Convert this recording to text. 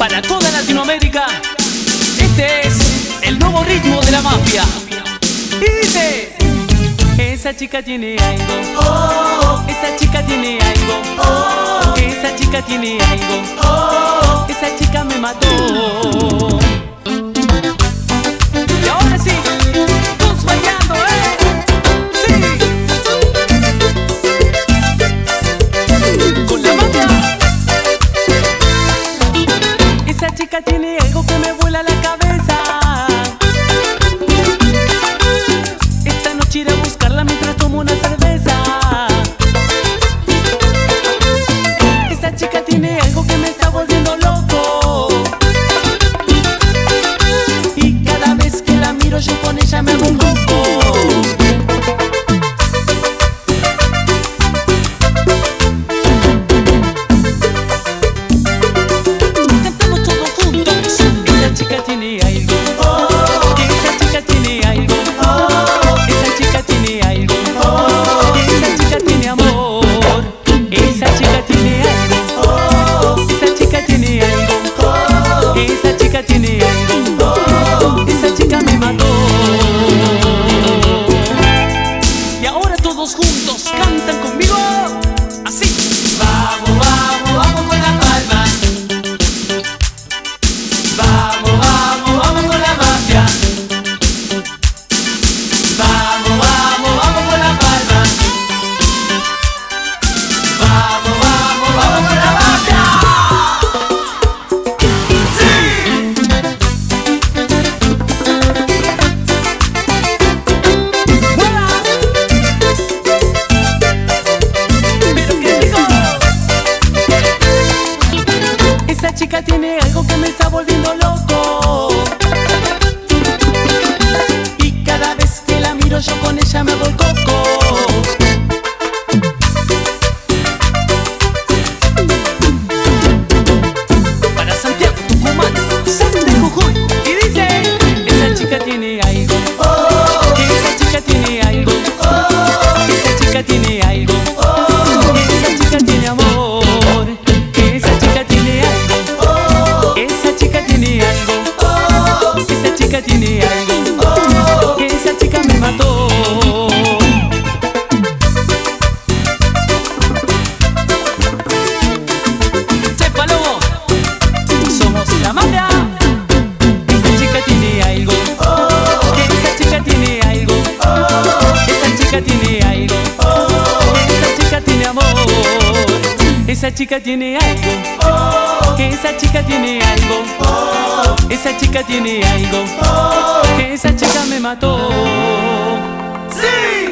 para toda Latinoamérica. Este es el nuevo ritmo de la mafia. Y dice: Esa chica tiene algo. Oh, esa chica tiene algo. Oh, esa chica tiene algo. Oh, esa chica todos juntos, cantan conmigo. algo que me está volviendo loco. Esa chica tiene algo, oh, que esa chica tiene algo, oh, esa chica tiene algo, oh, que esa chica me mató. ¡Sí!